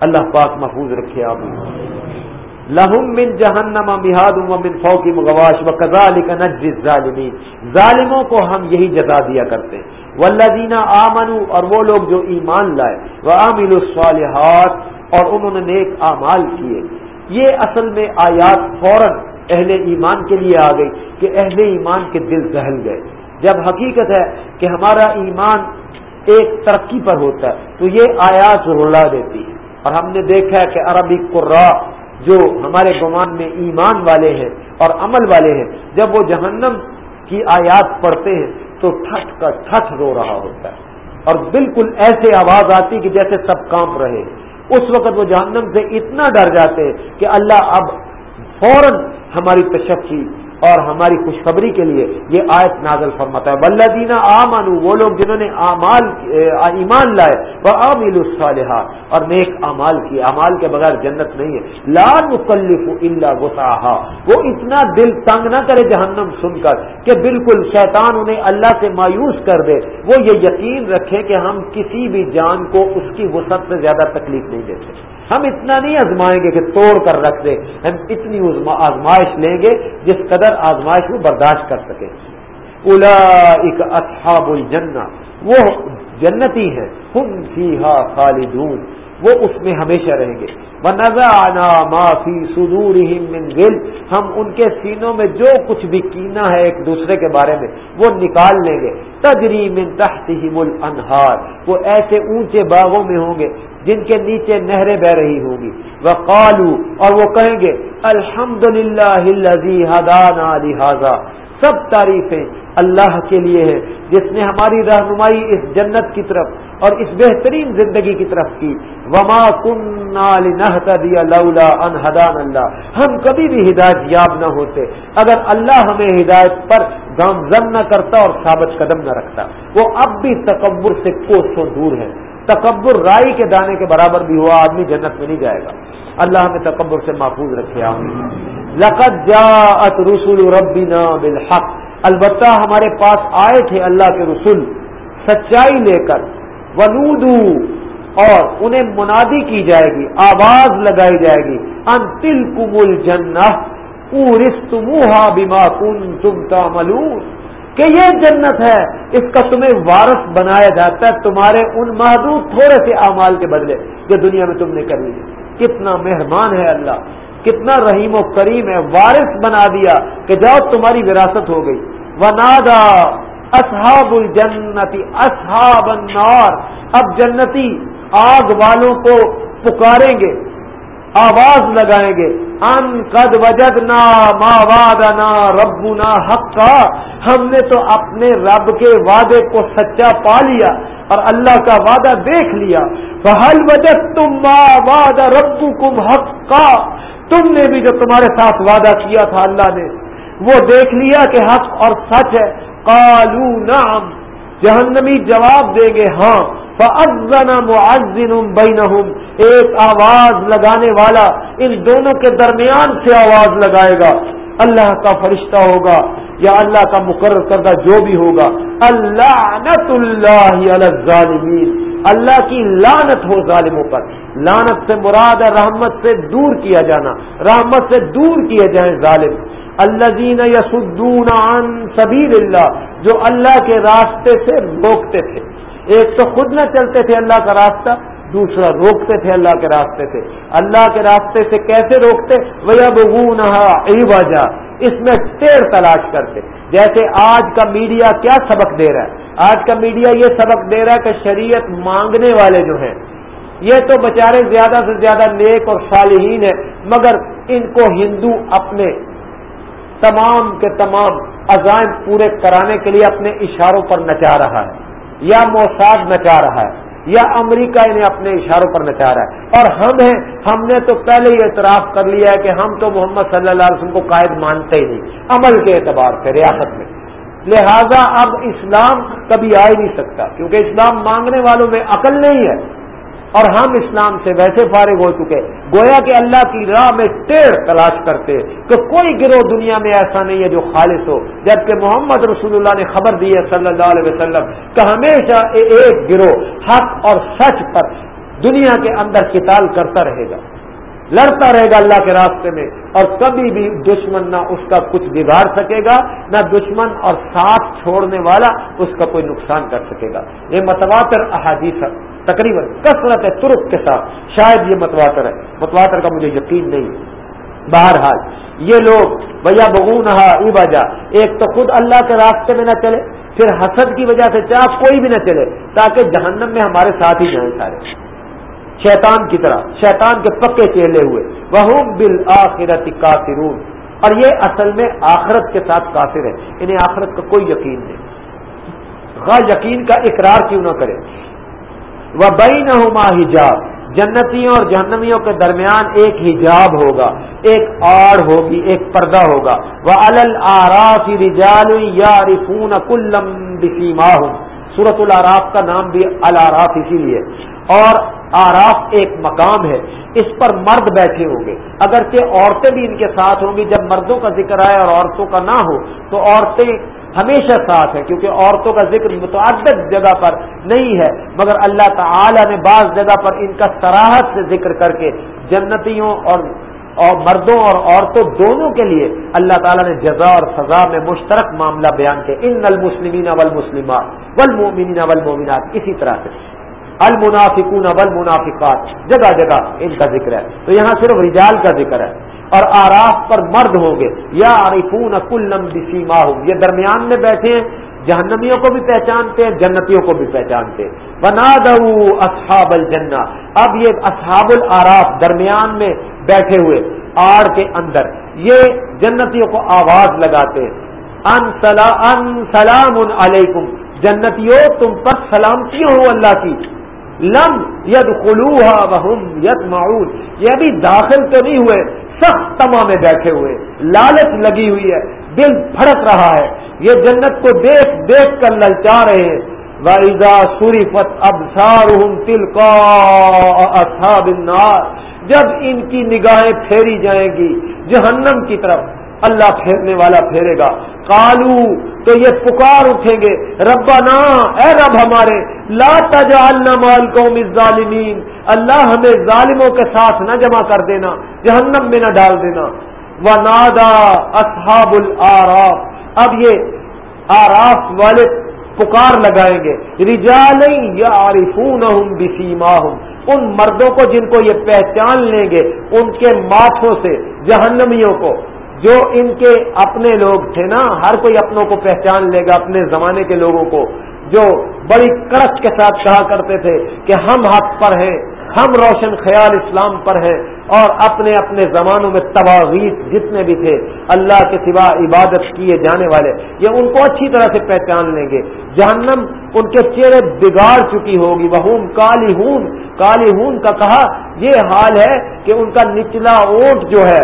S1: اللہ پاک محفوظ رکھے آپ لہم من جہنم مہاد من فوقی مغواش و کزالک نجز ظالموں کو ہم یہی جزا دیا کرتے ہیں۔ والذین آمنوا، اور وہ لوگ جو ایمان لائے۔ وہ عامل الصالحات، اور انہوں نے نیک اعمال کیے۔ یہ اصل میں آیات فوراً اہل ایمان کے لیے آ گئی کہ اہل ایمان کے دل دہل گئے۔ جب حقیقت ہے کہ ہمارا ایمان ایک ترقی پر ہوتا ہے، تو یہ آیات رلا دیتی ہے اور ہم نے دیکھا ہے کہ عربی قرا جو ہمارے گمان میں ایمان والے ہیں اور عمل والے ہیں، جب وہ جہنم کی آیات پڑھتے ہیں، تو ٹھٹ کا ٹھٹ رو رہا ہوتا ہے۔ اور بالکل ایسے آواز آتی کہ جیسے سب کام رہے اس وقت وہ جہنم سے اتنا ڈر جاتے کہ اللہ اب فوراً ہماری تشفی اور ہماری خوشخبری کے لیے یہ آیت نازل فرماتا ہے۔ ولدینہ آمن وہ لوگ جنہوں نے اعمال ایمان لائے وہ عامل الصالحات، اور نیک اعمال کی اعمال کے بغیر جنت نہیں ہے۔ لا مکلف اللہ غساحا وہ اتنا دل تنگ نہ کرے جہنم سن کر کہ بالکل شیطان انہیں اللہ سے مایوس کر دے۔ وہ یہ یقین رکھے کہ ہم کسی بھی جان کو اس کی وسعت سے زیادہ تکلیف نہیں دیتے۔ ہم اتنا نہیں آزمائیں گے کہ توڑ کر رکھ دیں ہم اتنی آزمائش لیں گے جس قدر آزمائش کو برداشت کر سکیں الا اصحاب الجنہ، وہ جنتی ہیں، ہم فی خالدون، وہ اس میں ہمیشہ رہیں گے۔ نظا معافی سدور گل ہم ان کے سینوں میں جو کچھ بھی کینا ہے ایک دوسرے کے بارے میں، وہ نکال لیں گے۔ تجری من تحتہم الانہار، وہ ایسے اونچے باغوں میں ہوں گے جن کے نیچے نہریں بہ رہی ہوں گی۔ وہ کالو اور وہ کہیں گے الحمد للہ لہذا۔ سب تعریفیں اللہ کے لیے ہے جس نے ہماری رہنمائی اس جنت کی طرف اور اس بہترین زندگی کی طرف کی۔ وما لولا ان ہدان اللہ۔ ہم کبھی بھی ہدایت یاب نہ ہوتے۔ اگر اللہ ہمیں ہدایت پر گامزن نہ کرتا اور ثابت قدم نہ رکھتا۔ وہ اب بھی تکبر سے کوسوں دور ہے تکبر رائی کے دانے کے برابر بھی ہوا، آدمی جنت میں نہیں جائے گا۔ اللہ ہمیں تکبر سے محفوظ رکھے، آمین۔ لقد جاءت رسول ربنا بالحق۔ البتہ ہمارے پاس آئے تھے اللہ کے رسول سچائی لے کر۔ ونودو اور انہیں منادی کی جائے گی، آواز لگائی جائے گی۔ ان تل کمل جنا پورستموہا بیما کن تم کہ یہ جنت ہے، اس کا تمہیں وارث بنایا جاتا ہے، تمہارے ان محدود تھوڑے سے اعمال کے بدلے جو دنیا میں تم نے کر لی کتنا مہربان ہے اللہ، کتنا رحیم و کریم ہے، وارث بنا دیا کہ جاؤ تمہاری وراثت ہو گئی۔ ونادا اصحاب الجنتی اصحاب النار۔ اب جنتی آگ والوں کو پکاریں گے۔ آواز لگائیں گے۔ ان قد وجد نا ما واد نا رب نا ہم نے تو اپنے رب کے وعدے کو سچا پا لیا اور اللہ کا وعدہ دیکھ لیا۔ بحل وجد تم ما واد رب کم حق تم نے بھی جو تمہارے ساتھ وعدہ کیا تھا اللہ نے، وہ دیکھ لیا کہ حق اور سچ ہے۔ کالو نام جہنمی جواب دیں گے ہاں۔ معذن بینہم ایک آواز لگانے والا ان دونوں کے درمیان سے آواز لگائے گا۔ اللہ کا فرشتہ ہوگا یا اللہ کا مقرر کردہ جو بھی ہوگا۔ اللہ الظالمین۔ اللہ کی لانت ہو ظالموں پر۔ لانت سے مراد رحمت سے دور کیا جانا۔ رحمت سے دور کیے جائیں ظالم۔ اللہ دین یسدون عن سبیل اللہ جو اللہ کے راستے سے روکتے تھے۔ ایک تو خود نہ چلتے تھے اللہ کا راستہ۔ دوسرا روکتے تھے اللہ کے راستے سے۔ اللہ کے راستے سے کیسے روکتے؟ وہ بگو نہ اس میں ٹیڑھ تلاش کرتے۔ جیسے آج کا میڈیا کیا سبق دے رہا ہے۔ آج کا میڈیا یہ سبق دے رہا ہے کہ شریعت مانگنے والے جو ہیں، یہ تو بچارے زیادہ سے زیادہ نیک اور صالحین ہیں، مگر ان کو ہندو اپنے تمام کے تمام عزائم پورے کرانے کے لیے اپنے اشاروں پر نچا رہا ہے، یا موساد نچا رہا ہے۔ یا امریکہ انہیں اپنے اشاروں پر نچا رہا ہے۔ اور ہم ہیں، ہم نے تو پہلے ہی اعتراف کر لیا ہے کہ ہم تو محمد صلی اللہ علیہ وسلم کو قائد مانتے ہی نہیں۔ عمل کے اعتبار سے، ریاست میں۔ لہذا اب اسلام کبھی آ ہی نہیں سکتا، کیونکہ اسلام مانگنے والوں میں عقل نہیں ہے۔ اور ہم اسلام سے ویسے فارغ ہو چکے گویا کہ اللہ کی راہ میں ٹیڑھ تلاش کرتے کہ کوئی گروہ دنیا میں ایسا نہیں ہے جو خالص ہو۔ جبکہ محمد رسول اللہ نے خبر دی ہے صلی اللہ علیہ وسلم کہ ہمیشہ ایک گروہ حق اور سچ پر دنیا کے اندر قتال کرتا رہے گا۔ لڑتا رہے گا اللہ کے راستے میں اور کبھی بھی دشمن نہ اس کا کچھ بگاڑ سکے گا، نہ دشمن اور ساتھ چھوڑنے والا اس کا کوئی نقصان کر سکے گا۔ یہ متواتر احادیث تقریباً کثرت ہے ترک کے ساتھ۔ شاید یہ متواتر ہے۔ متواتر کا مجھے یقین نہیں۔ بہرحال، یہ لوگ بھیا بگو نہا ای بجا ایک تو خود اللہ کے راستے میں نہ چلے، پھر حسد کی وجہ سے چاہ کوئی بھی نہ چلے، تاکہ جہنم میں ہمارے ساتھ ہی جائیں سارے۔ شیطان کی طرح، شیطان کے پکے چہلے ہوئے۔ وہ بل آخرت کافرون۔ اور یہ اصل میں آخرت کے ساتھ کافر ہے انہیں آخرت کا کوئی یقین نہیں۔ غیر یقین کا اقرار کیوں نہ کرے وہ بئی نہ حجاب۔ جنتیوں اور جہنمیوں کے درمیان ایک حجاب ہوگا، ایک آڑ ہوگی، ایک پردہ ہوگا۔ وہ الراف رجال یا رفون کلم بسیما سورت العراف کا نام بھی الراف اسی لیے۔ اور آراف ایک مقام ہے، اس پر مرد بیٹھے ہوں گے۔ اگرچہ عورتیں بھی ان کے ساتھ ہوں گی، جب مردوں کا ذکر آئے اور عورتوں کا نہ ہو، تو عورتیں ہمیشہ ساتھ ہے کیونکہ عورتوں کا ذکر متعدد جگہ پر نہیں ہے۔ مگر اللہ تعالی نے بعض جگہ پر ان کا سراہد سے ذکر کر کے جنتیوں اور اور مردوں اور عورتوں دونوں کے لیے اللہ تعالیٰ نے جزا اور سزا میں مشترک معاملہ بیان کیا۔ ان المسلمین والمسلمات والمؤمنین والمؤمنات، اسی طرح سے۔ المنافقون والمنافقات. جگہ جگہ ان کا ذکر ہے. تو یہاں صرف رجال کا ذکر ہے. اور آراف پر مرد ہوں گے. یا عارفون کلم بسیما ہوں یہ درمیان میں بیٹھے ہیں. جہنمیوں کو بھی پہچانتے ہیں، جنتیوں کو بھی پہچانتے بنا دو اصحاب الجنہ اب یہ اصحاب العراف درمیان میں بیٹھے ہوئے آڑ کے اندر. یہ جنتیوں کو آواز لگاتے ان سلام علیکم. جنتیوں تم پر سلام کیوں ہو اللہ کی؟ لم ید خلوہ وہم ید معول یہ ابھی داخل تو نہیں ہوئے، سخت تما میں بیٹھے ہوئے، لالچ لگی ہوئی ہے، دل پھڑک رہا ہے۔ یہ جنت کو دیکھ دیکھ کر للچا رہے ہیں۔ وائزا سوری فت اب تل کا جب ان کی نگاہیں پھیری جائیں گی جہنم کی طرف، اللہ پھیرنے والا پھیرے گا۔ کالو تو یہ پکار اٹھیں گے۔ ربا نا اے رب ہمارے، لا تجعلنا مال قوم الظالمین۔ اللہ ہمیں ظالموں کے ساتھ نہ جمع کر دینا، جہنم میں نہ ڈال دینا۔ و نادا اصحاب العراف اب یہ آراف والے پکار لگائیں گے۔ رجال یا عارفون ان مردوں کو جن کو یہ پہچان لیں گے، ان کے ماتھوں سے، جہنمیوں کو۔ جو ان کے اپنے لوگ تھے نا، ہر کوئی اپنوں کو پہچان لے گا، اپنے زمانے کے لوگوں کو، جو بڑی کڑک کے ساتھ کہا کرتے تھے کہ ہم حق پر ہیں، ہم روشن خیال اسلام پر ہیں، اور اپنے اپنے زمانوں میں تواغیت جتنے بھی تھے، اللہ کے سوا عبادت کیے جانے والے، یہ ان کو اچھی طرح سے پہچان لیں گے۔ جہنم ان کے چہرے بگاڑ چکی ہوگی۔ وہ کالی ہون کالی ہون کا کہا، یہ حال ہے کہ ان کا نچلا اونٹ جو ہے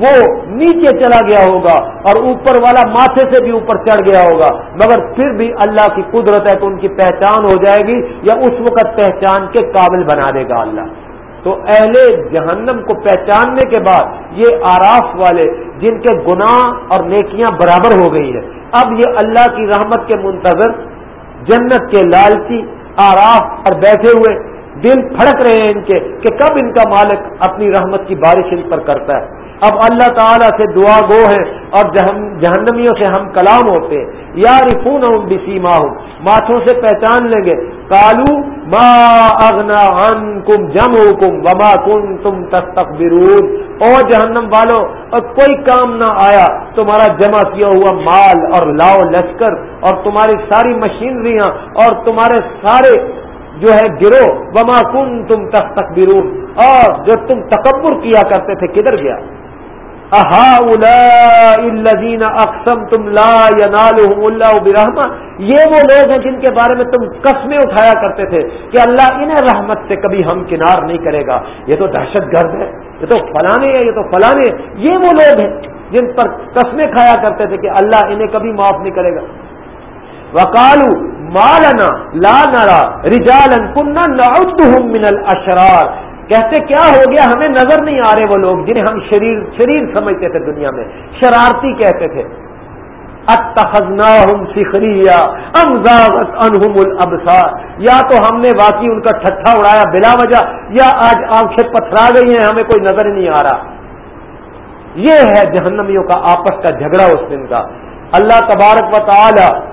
S1: وہ نیچے چلا گیا ہوگا اور اوپر والا ماتھے سے بھی اوپر چڑھ گیا ہوگا، مگر پھر بھی اللہ کی قدرت ہے کہ ان کی پہچان ہو جائے گی یا اس وقت پہچان کے قابل بنا دے گا اللہ۔ تو اہل جہنم کو پہچاننے کے بعد یہ آراف والے جن کے گناہ اور نیکیاں برابر ہو گئی ہے اب یہ اللہ کی رحمت کے منتظر، جنت کے لالچی، آراف پر بیٹھے ہوئے دل پھڑک رہے ہیں ان کے کہ کب ان کا مالک اپنی رحمت کی بارش ان پر کرتا ہے۔ اب اللہ تعالیٰ سے دعا گو ہے اور جہنمیوں سے ہم کلام ہوتے یا رفون ہوں بسیما ہوں ماتھوں سے پہچان لیں گے۔ کالو ما اگنا ان کم جم کم وما کم تم تک او جہنم والو اور کوئی کام نہ آیا۔ تمہارا جمع کیا ہوا مال اور لاؤ لشکر اور تمہاری ساری مشینریاں اور تمہارے سارے جو ہے گرو وما کن تم تک اور جو تم تکبر کیا کرتے تھے، کدھر گیا؟ اقسم تم لا اللہ برحمہ یہ وہ لوگ ہیں جن کے بارے میں تم قسمیں اٹھایا کرتے تھے کہ اللہ انہیں رحمت سے کبھی ہم کنار نہیں کرے گا۔ یہ تو دہشت گرد ہے، یہ تو فلانے ہے یہ تو فلانے یہ وہ لوگ ہیں جن پر قسمیں کھایا کرتے تھے کہ اللہ انہیں کبھی معاف نہیں کرے گا۔ وکالو مالنا لا نرا رجالن کنہ من الاشرار کہتے کیا ہو گیا؟ ہمیں نظر نہیں آ رہے وہ لوگ جنہیں ہم شریر شریر سمجھتے تھے دنیا میں۔ شرارتی کہتے تھے۔ یا تو ہم نے واقعی ان کا ٹھٹھا اڑایا بلا وجہ، یا آج آنکھیں پتھرا گئی ہیں، ہمیں کوئی نظر نہیں آ رہا۔ یہ ہے جہنمیوں کا آپس کا جھگڑا اس دن کا۔ اللہ تبارک و تعالی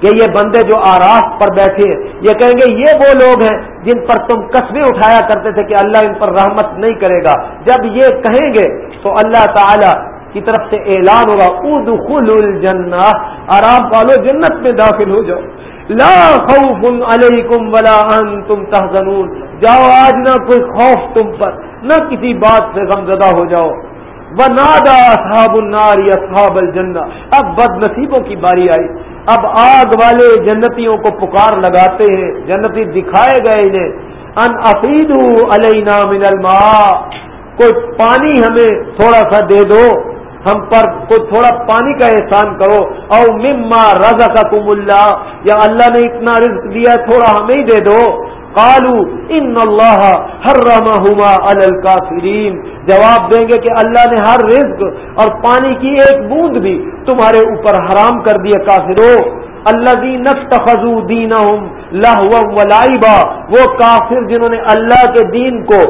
S1: کہ یہ بندے جو آراف پر بیٹھے، یہ کہیں گے، یہ وہ لوگ ہیں جن پر تم قصبے اٹھایا کرتے تھے کہ اللہ ان پر رحمت نہیں کرے گا۔ جب یہ کہیں گے، تو اللہ تعالی کی طرف سے اعلان ہوگا ادخل الجنہ۔ آرام پالو جنت میں داخل ہو جاؤ۔ لا خوف علیکم ولا انتم تحزنون۔ جاؤ، آج نہ کوئی خوف تم پر، نہ کسی بات سے غمزدہ ہو جاؤ۔ وہ نادا اصحاب النار اصحاب الجنہ اب بد نصیبوں کی باری آئی. اب آگ والے جنتیوں کو پکار لگاتے ہیں. جنتی دکھائے گئے انہیں. ان افید علینا من الماء. کوئی پانی ہمیں تھوڑا سا دے دو. ہم پر کوئی تھوڑا پانی کا احسان کرو. او مما رضا کا اللہ. یا اللہ نے اتنا رزق دیا تھوڑا ہمیں ہی دے دو. کالو ان اللہ ہر رما الکافرین جواب دیں گے کہ اللہ نے ہر رزق اور پانی کی ایک بوند بھی تمہارے اوپر حرام کر دیے کافرو۔ اللہ دین تخذو دین لائبا وہ کافر جنہوں نے اللہ کے دین کو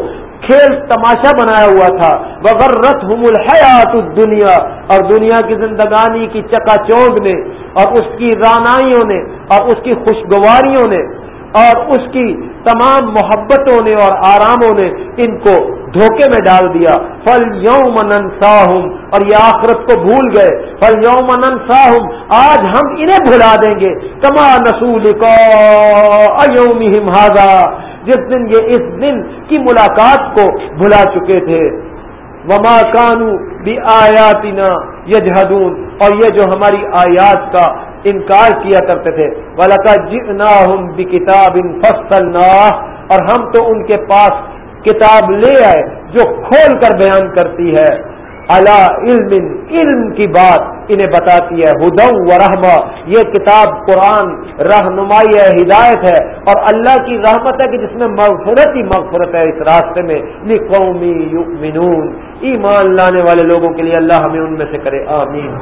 S1: کھیل تماشا بنایا ہوا تھا۔ وغیرت ہم الحیات دنیا اور دنیا کی زندگانی کی چکا چوند نے، اور اس کی رانائیوں نے، اور اس کی خوشگواریوں نے۔ اور اس کی تمام محبتوں نے اور آراموں نے ان کو دھوکے میں ڈال دیا۔ فل یوم ساہم اور یہ آخرت کو بھول گئے۔ فل یوم ساہم آج ہم انہیں بھلا دیں گے۔ کما نسول کو جس دن یہ اس دن کی ملاقات کو بھلا چکے تھے۔ وما کانو بھی آیاتنا یجہدون اور یہ جو ہماری آیات کا انکار کیا کرتے تھے۔ ولکا جتنا ہم بھی کتاب ان فصل اور ہم تو ان کے پاس کتاب لے آئے جو کھول کر بیان کرتی ہے۔ اللہ علم علم کی بات انہیں بتاتی ہے۔ ہدم و رحما یہ کتاب قرآن رہنمائی ہے، ہدایت ہے۔ اور اللہ کی رحمت ہے کہ جس میں مغفرت ہی مغفرت ہے۔ اس راستے میں قومی ایمان لانے والے لوگوں کے لیے اللہ ہمیں ان میں سے کرے۔ آمین۔